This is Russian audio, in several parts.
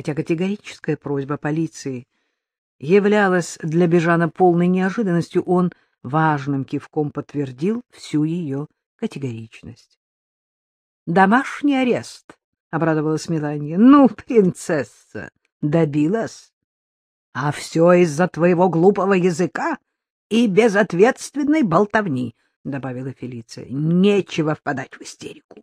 Хотя категорическая просьба полиции являлась для Бежана полной неожиданностью, он важным кивком подтвердил всю ее категоричность. — Домашний арест, — обрадовалась Меланья. — Ну, принцесса, добилась. А все из-за твоего глупого языка и безответственной болтовни, — добавила Фелиция. — Нечего впадать в истерику.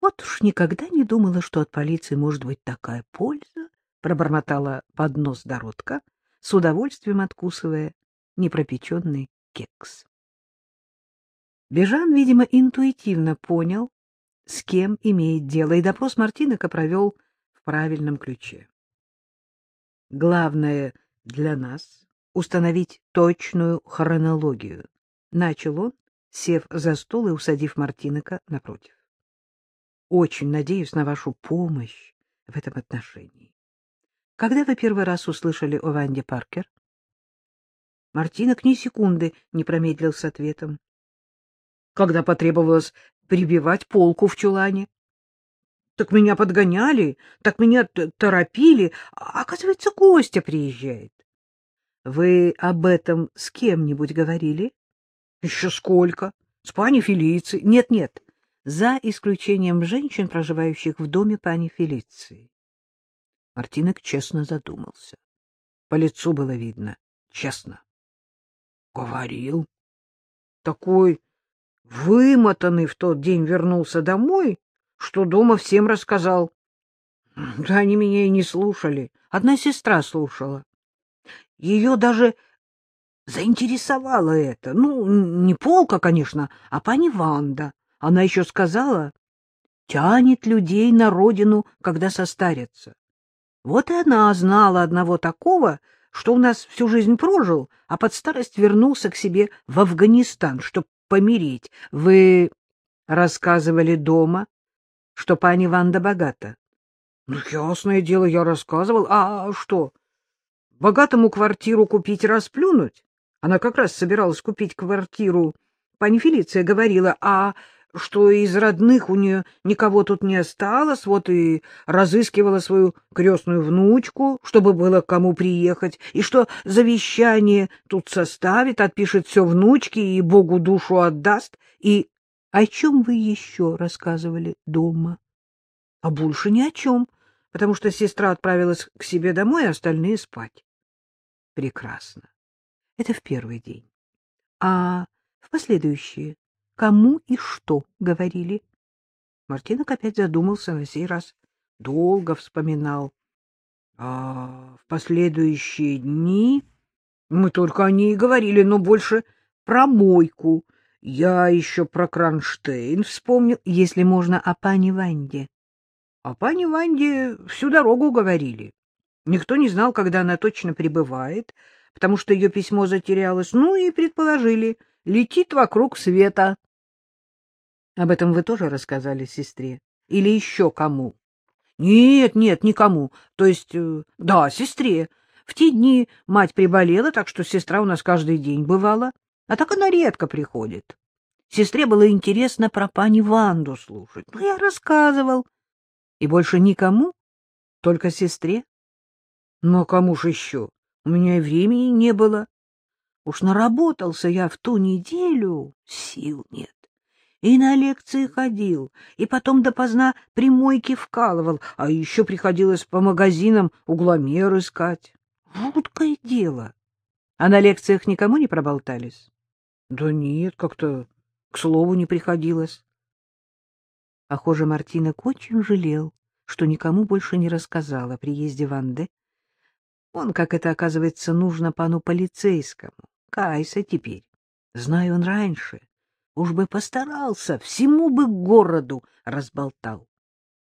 Вот уж никогда не думала, что от полиции может быть такая польза, — пробормотала под нос Доротка, с удовольствием откусывая непропеченный кекс. Бежан, видимо, интуитивно понял, с кем имеет дело, и допрос Мартинека провел в правильном ключе. Главное для нас — установить точную хронологию, — начал он, сев за стол и усадив Мартинека напротив. Очень надеюсь на вашу помощь в этом отношении. Когда вы первый раз услышали о Ванде Паркер? Мартинок ни секунды не промедлил с ответом. Когда потребовалось прибивать полку в чулане. Так меня подгоняли, так меня торопили. А, оказывается, Костя приезжает. Вы об этом с кем-нибудь говорили? Еще сколько? С пани Фелицией? Нет-нет, за исключением женщин, проживающих в доме пани Фелиции. Мартинок честно задумался. По лицу было видно. Честно. Говорил. Такой вымотанный в тот день вернулся домой, что дома всем рассказал. Да они меня и не слушали. Одна сестра слушала. Ее даже заинтересовало это. Ну, не полка, конечно, а пани Ванда. Она еще сказала, тянет людей на родину, когда состарятся. Вот и она знала одного такого, что у нас всю жизнь прожил, а под старость вернулся к себе в Афганистан, чтобы помереть. Вы рассказывали дома, что пани Ванда богата? Ну, ясное дело, я рассказывал. А что? Богатому квартиру купить расплюнуть? Она как раз собиралась купить квартиру. Пани Фелиция говорила, а что из родных у нее никого тут не осталось, вот и разыскивала свою крестную внучку, чтобы было к кому приехать, и что завещание тут составит, отпишет все внучке и Богу душу отдаст. И о чем вы еще рассказывали дома? А больше ни о чем, потому что сестра отправилась к себе домой, а остальные спать. Прекрасно. Это в первый день. А в последующие кому и что говорили. Мартинок опять задумался на сей раз, долго вспоминал. А в последующие дни мы только о ней говорили, но больше про мойку. Я еще про Кронштейн вспомнил, если можно, о пане Ванде. О пане Ванде всю дорогу говорили. Никто не знал, когда она точно прибывает, потому что ее письмо затерялось. Ну и предположили, летит вокруг света. Об этом вы тоже рассказали сестре? Или еще кому? Нет, нет, никому. То есть, э, да, сестре. В те дни мать приболела, так что сестра у нас каждый день бывала. А так она редко приходит. Сестре было интересно про пани Ванду слушать. Ну, я рассказывал. И больше никому? Только сестре? А кому ж еще? У меня и времени не было. Уж наработался я в ту неделю, сил нет и на лекции ходил, и потом допоздна примойки вкалывал, а еще приходилось по магазинам угломер искать. Жуткое дело. А на лекциях никому не проболтались? Да нет, как-то к слову не приходилось. Похоже, Мартинок очень жалел, что никому больше не рассказал о приезде Ванды. Он, как это, оказывается, нужно пану полицейскому. Кайся теперь. Знаю он раньше. Уж бы постарался, всему бы городу разболтал.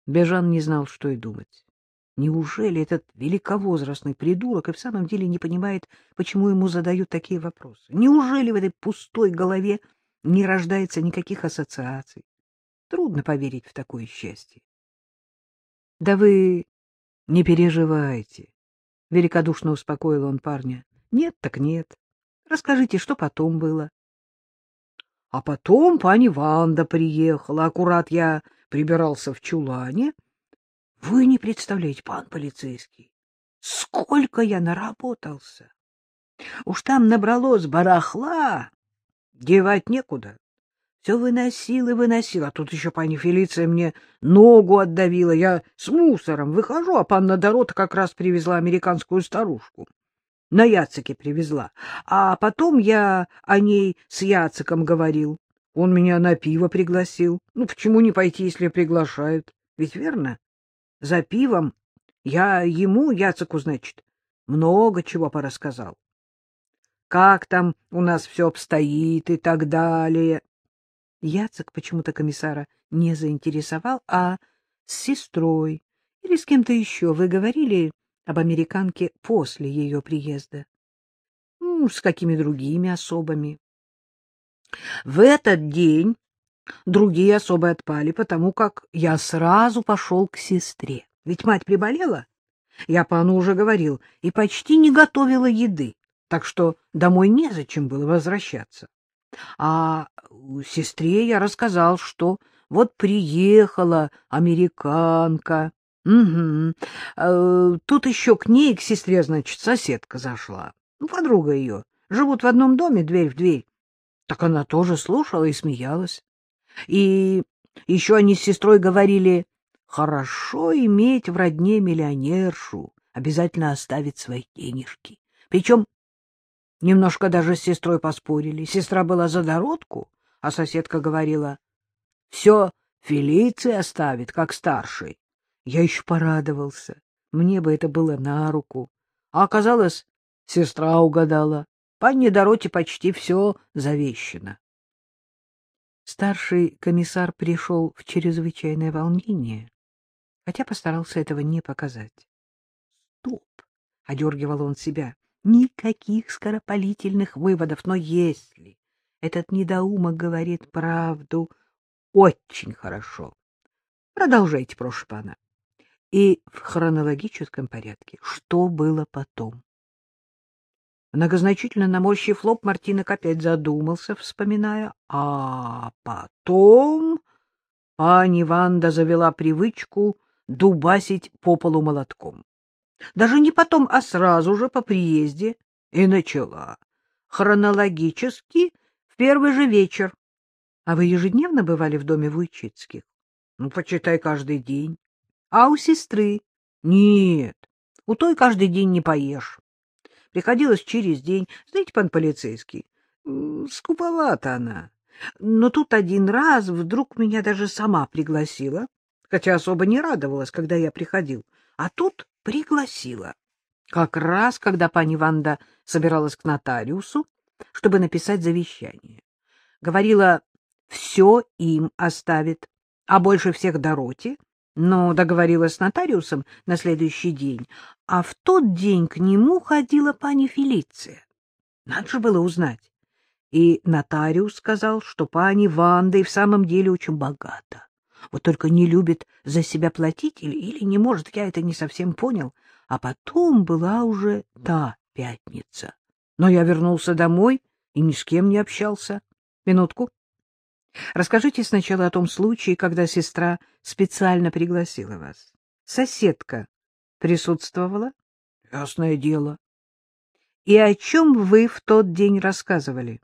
Бежан не знал, что и думать. Неужели этот великовозрастный придурок и в самом деле не понимает, почему ему задают такие вопросы? Неужели в этой пустой голове не рождается никаких ассоциаций? Трудно поверить в такое счастье. — Да вы не переживайте, — великодушно успокоил он парня. — Нет так нет. Расскажите, что потом было. А потом пани Ванда приехала. Аккурат я прибирался в чулане. Вы не представляете, пан полицейский, сколько я наработался. Уж там набралось барахла, девать некуда. Все выносил и выносил, а тут еще пани Фелиция мне ногу отдавила. Я с мусором выхожу, а панна Дорота как раз привезла американскую старушку. На Яцике привезла. А потом я о ней с Яциком говорил. Он меня на пиво пригласил. Ну, почему не пойти, если приглашают? Ведь верно? За пивом я ему, Яцику, значит, много чего порассказал. Как там у нас все обстоит и так далее. Яцек почему-то комиссара не заинтересовал, а с сестрой или с кем-то еще вы говорили об американке после ее приезда? Ну, с какими другими особами? В этот день другие особы отпали, потому как я сразу пошел к сестре. Ведь мать приболела, я пану уже говорил, и почти не готовила еды, так что домой незачем было возвращаться. А сестре я рассказал, что вот приехала американка. Угу. Тут еще к ней, к сестре, значит, соседка зашла. Ну, подруга ее. Живут в одном доме, дверь в дверь. Так она тоже слушала и смеялась. И еще они с сестрой говорили, хорошо иметь в родне миллионершу, обязательно оставить свои денежки. Причем Немножко даже с сестрой поспорили. Сестра была за дородку, а соседка говорила, все Фелиция оставит, как старший. Я еще порадовался. Мне бы это было на руку. А оказалось, сестра угадала. Панне Дороте почти все завещено. Старший комиссар пришел в чрезвычайное волнение, хотя постарался этого не показать. — Стоп! — одергивал он себя. Никаких скоропалительных выводов, но если этот недоумок говорит правду, очень хорошо. Продолжайте, прошу пана. И в хронологическом порядке, что было потом? Многозначительно наморщив лоб, Мартинок опять задумался, вспоминая. А потом пани Ванда завела привычку дубасить по полу молотком. Даже не потом, а сразу же по приезде. И начала. Хронологически в первый же вечер. А вы ежедневно бывали в доме Вуйчицких? Ну, почитай каждый день. А у сестры? Нет, у той каждый день не поешь. Приходилось через день. Знаете, пан полицейский, скуповата она. Но тут один раз вдруг меня даже сама пригласила, хотя особо не радовалась, когда я приходил. А тут пригласила. Как раз, когда пани Ванда собиралась к нотариусу, чтобы написать завещание. Говорила, все им оставит, а больше всех Дороте, но договорилась с нотариусом на следующий день, а в тот день к нему ходила пани Фелиция. Надо же было узнать. И нотариус сказал, что пани Ванда и в самом деле очень богата. Вот только не любит за себя платить или, или не может, я это не совсем понял. А потом была уже та пятница. Но я вернулся домой и ни с кем не общался. Минутку. Расскажите сначала о том случае, когда сестра специально пригласила вас. Соседка присутствовала? Ясное дело. И о чем вы в тот день рассказывали?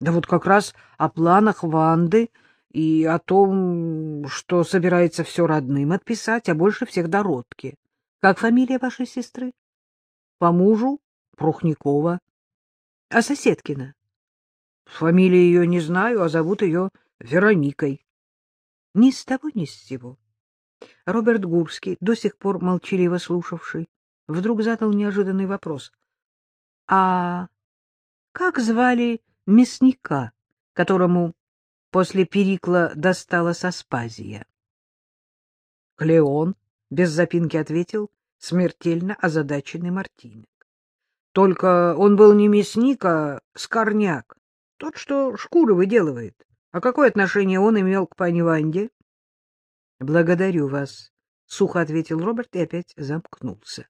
Да вот как раз о планах Ванды и о том, что собирается все родным отписать, а больше всех Дородке. Как фамилия вашей сестры? По мужу Прухникова. А Соседкина? Фамилии ее не знаю, а зовут ее Вероникой. Ни с того, ни с сего. Роберт Гурский, до сих пор молчаливо слушавший, вдруг задал неожиданный вопрос. — А как звали мясника, которому После Перикла досталась Аспазия. Клеон без запинки ответил смертельно озадаченный Мартинек. Только он был не мясник, а скорняк, тот, что шкуры выделывает. А какое отношение он имел к пани Ванде? — Благодарю вас, — сухо ответил Роберт и опять замкнулся.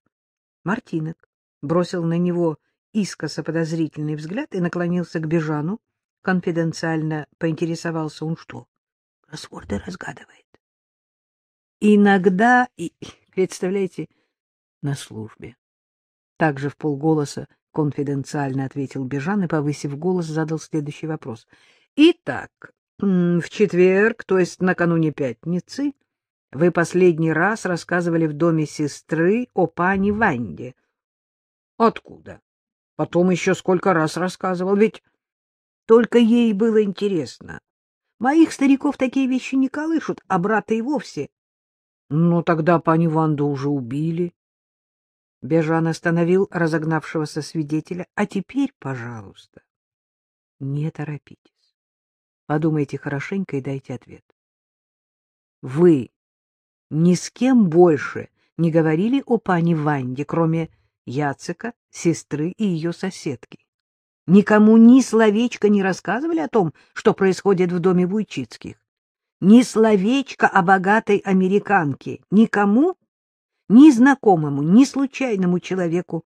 Мартинок бросил на него искоса подозрительный взгляд и наклонился к Бежану, Конфиденциально поинтересовался он, что кроссворды разгадывает. Иногда, и, представляете, на службе. Также в полголоса конфиденциально ответил Бежан и, повысив голос, задал следующий вопрос. Итак, в четверг, то есть накануне пятницы, вы последний раз рассказывали в доме сестры о пане Ванде. Откуда? Потом еще сколько раз рассказывал, ведь только ей было интересно. Моих стариков такие вещи не колышут, а брата и вовсе. Ну, тогда пани Ванду уже убили. Бежан остановил разогнавшегося свидетеля. А теперь, пожалуйста, не торопитесь. Подумайте хорошенько и дайте ответ. Вы ни с кем больше не говорили о пани Ванде, кроме Яцека, сестры и ее соседки. Никому ни словечко не рассказывали о том, что происходит в доме Вуйчицких. Ни словечко о богатой американке. Никому? Ни знакомому, ни случайному человеку